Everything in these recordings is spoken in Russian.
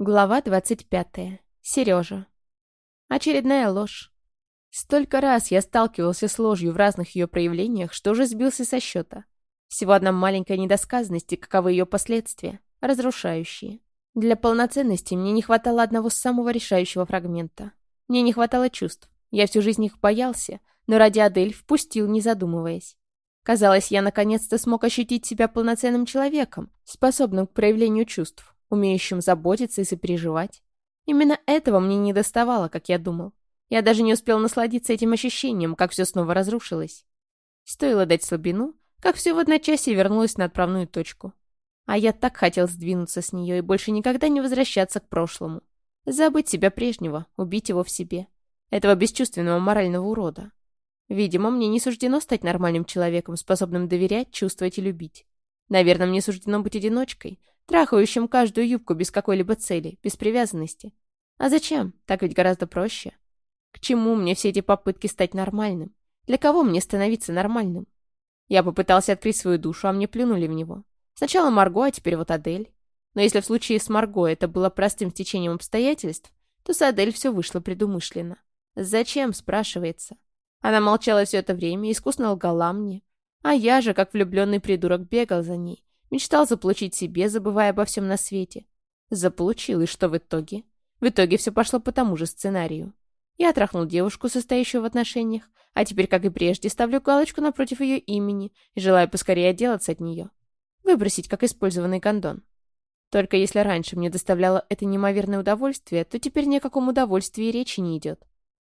Глава 25. Сережа. Очередная ложь. Столько раз я сталкивался с ложью в разных ее проявлениях, что уже сбился со счета. Всего одна маленькая недосказанность и каковы ее последствия, разрушающие. Для полноценности мне не хватало одного самого решающего фрагмента. Мне не хватало чувств. Я всю жизнь их боялся, но ради Адель впустил, не задумываясь. Казалось, я наконец-то смог ощутить себя полноценным человеком, способным к проявлению чувств умеющим заботиться и сопереживать. Именно этого мне не доставало, как я думал. Я даже не успел насладиться этим ощущением, как все снова разрушилось. Стоило дать слабину, как все в одночасье вернулось на отправную точку. А я так хотел сдвинуться с нее и больше никогда не возвращаться к прошлому. Забыть себя прежнего, убить его в себе. Этого бесчувственного морального урода. Видимо, мне не суждено стать нормальным человеком, способным доверять, чувствовать и любить. Наверное, мне суждено быть одиночкой, трахающим каждую юбку без какой-либо цели, без привязанности. А зачем? Так ведь гораздо проще. К чему мне все эти попытки стать нормальным? Для кого мне становиться нормальным? Я попытался открыть свою душу, а мне плюнули в него. Сначала Марго, а теперь вот Адель. Но если в случае с Марго это было простым стечением обстоятельств, то с Адель все вышло предумышленно. «Зачем?» – спрашивается. Она молчала все это время, искусно лгала мне. А я же, как влюбленный придурок, бегал за ней, Мечтал заполучить себе, забывая обо всем на свете. Заполучил, и что в итоге? В итоге все пошло по тому же сценарию. Я трахнул девушку, состоящую в отношениях, а теперь, как и прежде, ставлю галочку напротив ее имени и желаю поскорее отделаться от нее. Выбросить, как использованный кондон. Только если раньше мне доставляло это неимоверное удовольствие, то теперь ни о каком удовольствии речи не идет.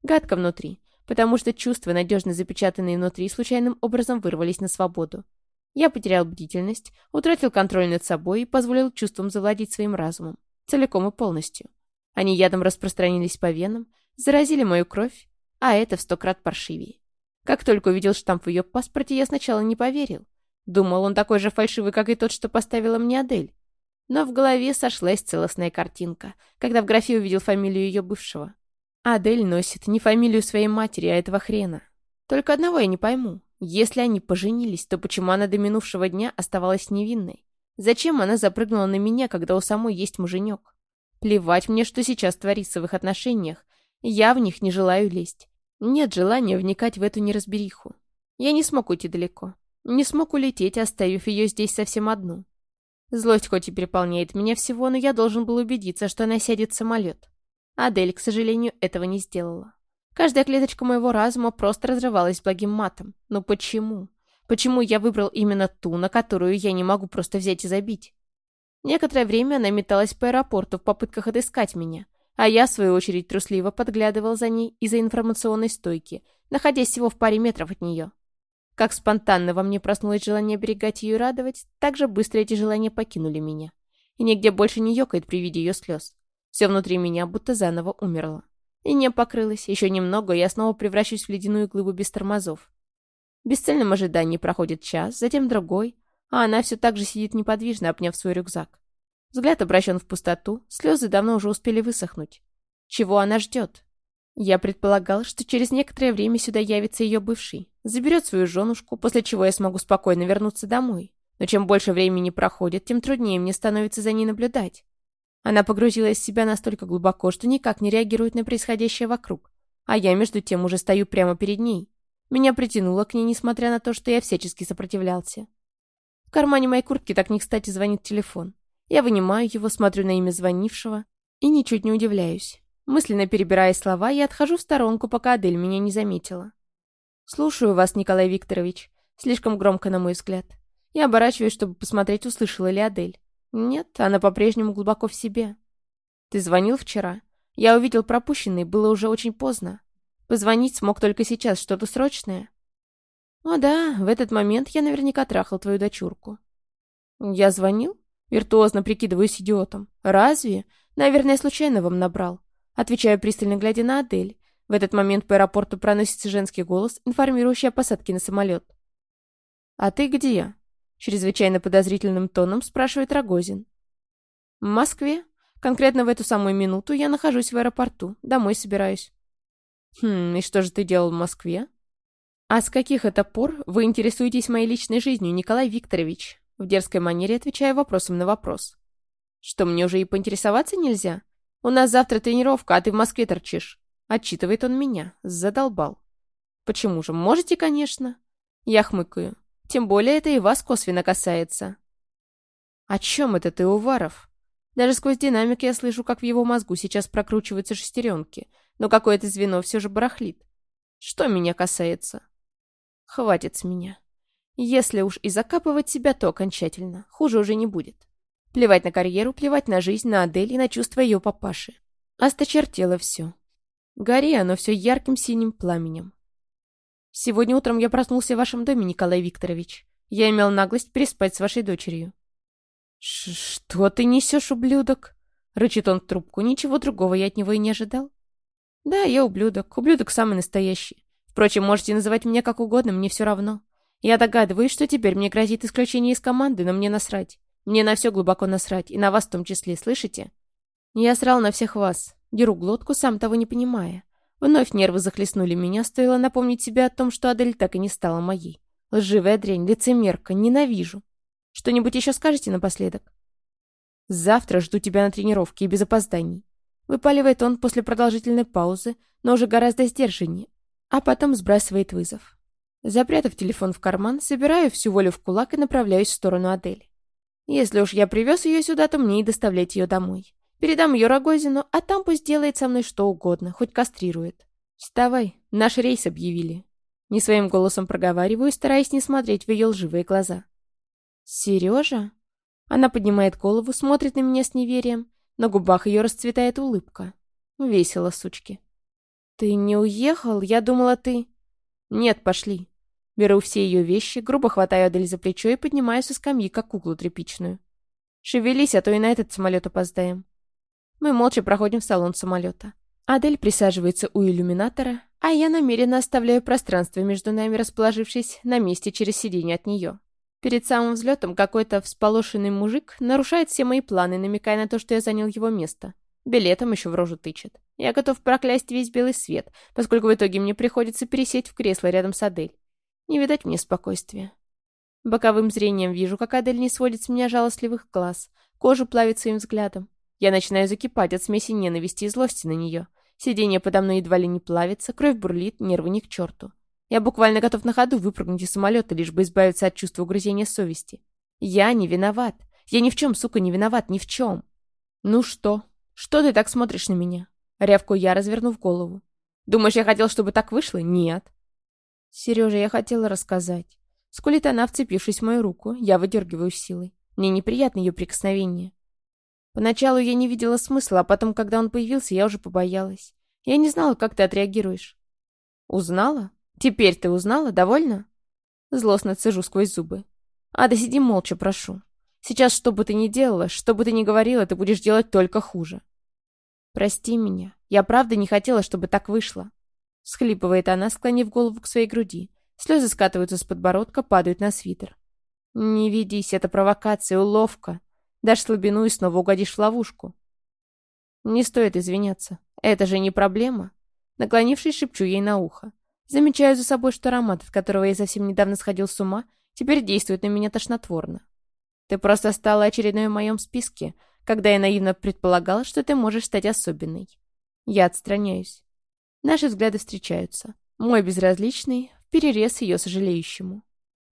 Гадко внутри, потому что чувства, надежно запечатанные внутри, случайным образом вырвались на свободу. Я потерял бдительность, утратил контроль над собой и позволил чувствам завладеть своим разумом. Целиком и полностью. Они ядом распространились по венам, заразили мою кровь, а это в сто крат паршивее. Как только увидел штамп в ее паспорте, я сначала не поверил. Думал, он такой же фальшивый, как и тот, что поставила мне Адель. Но в голове сошлась целостная картинка, когда в графе увидел фамилию ее бывшего. Адель носит не фамилию своей матери, а этого хрена. Только одного я не пойму. Если они поженились, то почему она до минувшего дня оставалась невинной? Зачем она запрыгнула на меня, когда у самой есть муженек? Плевать мне, что сейчас творится в их отношениях. Я в них не желаю лезть. Нет желания вникать в эту неразбериху. Я не смог уйти далеко. Не смог улететь, оставив ее здесь совсем одну. Злость хоть и переполняет меня всего, но я должен был убедиться, что она сядет в самолет. Адель, к сожалению, этого не сделала. Каждая клеточка моего разума просто разрывалась благим матом. Но почему? Почему я выбрал именно ту, на которую я не могу просто взять и забить? Некоторое время она металась по аэропорту в попытках отыскать меня, а я, в свою очередь, трусливо подглядывал за ней из-за информационной стойки, находясь всего в паре метров от нее. Как спонтанно во мне проснулось желание оберегать ее и радовать, так же быстро эти желания покинули меня. И нигде больше не ёкает при виде ее слез. Все внутри меня будто заново умерло. И не покрылась. Еще немного, я снова превращусь в ледяную глыбу без тормозов. В бесцельном ожидании проходит час, затем другой, а она все так же сидит неподвижно, обняв свой рюкзак. Взгляд обращен в пустоту, слезы давно уже успели высохнуть. Чего она ждет? Я предполагал, что через некоторое время сюда явится ее бывший, заберет свою женушку, после чего я смогу спокойно вернуться домой. Но чем больше времени проходит, тем труднее мне становится за ней наблюдать. Она погрузилась в себя настолько глубоко, что никак не реагирует на происходящее вокруг. А я, между тем, уже стою прямо перед ней. Меня притянуло к ней, несмотря на то, что я всячески сопротивлялся. В кармане моей куртки так не кстати звонит телефон. Я вынимаю его, смотрю на имя звонившего и ничуть не удивляюсь. Мысленно перебирая слова, я отхожу в сторонку, пока Адель меня не заметила. «Слушаю вас, Николай Викторович». Слишком громко, на мой взгляд. Я оборачиваюсь, чтобы посмотреть, услышала ли Адель. Нет, она по-прежнему глубоко в себе. Ты звонил вчера? Я увидел пропущенный, было уже очень поздно. Позвонить смог только сейчас, что-то срочное? О да, в этот момент я наверняка трахал твою дочурку. Я звонил? Виртуозно прикидываюсь идиотом. Разве? Наверное, случайно вам набрал. Отвечаю, пристально глядя на Адель. В этот момент по аэропорту проносится женский голос, информирующий о посадке на самолет. «А ты где?» Чрезвычайно подозрительным тоном спрашивает Рогозин. В Москве. Конкретно в эту самую минуту я нахожусь в аэропорту. Домой собираюсь. Хм, и что же ты делал в Москве? А с каких это пор вы интересуетесь моей личной жизнью, Николай Викторович? В дерзкой манере отвечаю вопросом на вопрос. Что, мне уже и поинтересоваться нельзя? У нас завтра тренировка, а ты в Москве торчишь. Отчитывает он меня. Задолбал. Почему же? Можете, конечно. Я хмыкаю. Тем более это и вас косвенно касается. О чем это ты, Уваров? Даже сквозь динамик я слышу, как в его мозгу сейчас прокручиваются шестеренки, но какое-то звено все же барахлит. Что меня касается? Хватит с меня. Если уж и закапывать себя, то окончательно. Хуже уже не будет. Плевать на карьеру, плевать на жизнь, на Адель и на чувства ее папаши. Осточертело все. Гори оно все ярким синим пламенем. Сегодня утром я проснулся в вашем доме, Николай Викторович. Я имел наглость переспать с вашей дочерью. «Что ты несешь, ублюдок?» — рычит он в трубку. Ничего другого я от него и не ожидал. «Да, я ублюдок. Ублюдок самый настоящий. Впрочем, можете называть меня как угодно, мне все равно. Я догадываюсь, что теперь мне грозит исключение из команды, но мне насрать. Мне на все глубоко насрать, и на вас в том числе, слышите? Я срал на всех вас. Деру глотку, сам того не понимая. Вновь нервы захлестнули меня, стоило напомнить себе о том, что Адель так и не стала моей. Лживая дрянь, лицемерка, ненавижу. Что-нибудь еще скажете напоследок? Завтра жду тебя на тренировке и без опозданий. Выпаливает он после продолжительной паузы, но уже гораздо сдержаннее, а потом сбрасывает вызов. Запрятав телефон в карман, собираю всю волю в кулак и направляюсь в сторону Адели. Если уж я привез ее сюда, то мне и доставлять ее домой. Передам ее Рогозину, а там пусть делает со мной что угодно, хоть кастрирует. Вставай, наш рейс объявили. Не своим голосом проговариваю, стараясь не смотреть в ее лживые глаза. Сережа? Она поднимает голову, смотрит на меня с неверием. На губах ее расцветает улыбка. Весело, сучки. «Ты не уехал? Я думала, ты...» «Нет, пошли». Беру все ее вещи, грубо хватаю Адель за плечо и поднимаю со скамьи, как куклу тряпичную. «Шевелись, а то и на этот самолет опоздаем». Мы молча проходим в салон самолета. Адель присаживается у иллюминатора, а я намеренно оставляю пространство между нами, расположившись на месте через сиденье от нее. Перед самым взлетом какой-то всполошенный мужик нарушает все мои планы, намекая на то, что я занял его место. Билетом еще в рожу тычет. Я готов проклясть весь белый свет, поскольку в итоге мне приходится пересесть в кресло рядом с Адель. Не видать мне спокойствия. Боковым зрением вижу, как Адель не сводит с меня жалостливых глаз, кожу плавит своим взглядом. Я начинаю закипать от смеси ненависти и злости на нее. Сиденье подо мной едва ли не плавится, кровь бурлит, нервы ни к черту. Я буквально готов на ходу выпрыгнуть из самолета, лишь бы избавиться от чувства угрызения совести. Я не виноват. Я ни в чем, сука, не виноват, ни в чем. Ну что? Что ты так смотришь на меня? Рявку я, развернув голову. Думаешь, я хотел, чтобы так вышло? Нет. Сережа, я хотела рассказать. Скулит она, вцепившись в мою руку, я выдергиваю силой. Мне неприятно ее прикосновение. Поначалу я не видела смысла, а потом, когда он появился, я уже побоялась. Я не знала, как ты отреагируешь. Узнала? «Теперь ты узнала? Довольно?» Злостно цежу сквозь зубы. «Ада, сиди молча, прошу. Сейчас, что бы ты ни делала, что бы ты ни говорила, ты будешь делать только хуже». «Прости меня. Я правда не хотела, чтобы так вышло». Схлипывает она, склонив голову к своей груди. Слезы скатываются с подбородка, падают на свитер. «Не ведись, это провокация, уловка. Дашь слабину и снова угодишь в ловушку». «Не стоит извиняться. Это же не проблема». Наклонившись, шепчу ей на ухо. Замечаю за собой, что аромат, от которого я совсем недавно сходил с ума, теперь действует на меня тошнотворно. Ты просто стала очередной в моем списке, когда я наивно предполагала, что ты можешь стать особенной. Я отстраняюсь. Наши взгляды встречаются. Мой безразличный, перерез ее сожалеющему.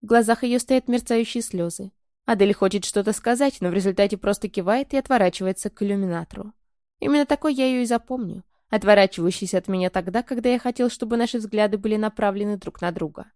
В глазах ее стоят мерцающие слезы. Адель хочет что-то сказать, но в результате просто кивает и отворачивается к иллюминатору. Именно такой я ее и запомню — отворачивающийся от меня тогда, когда я хотел, чтобы наши взгляды были направлены друг на друга.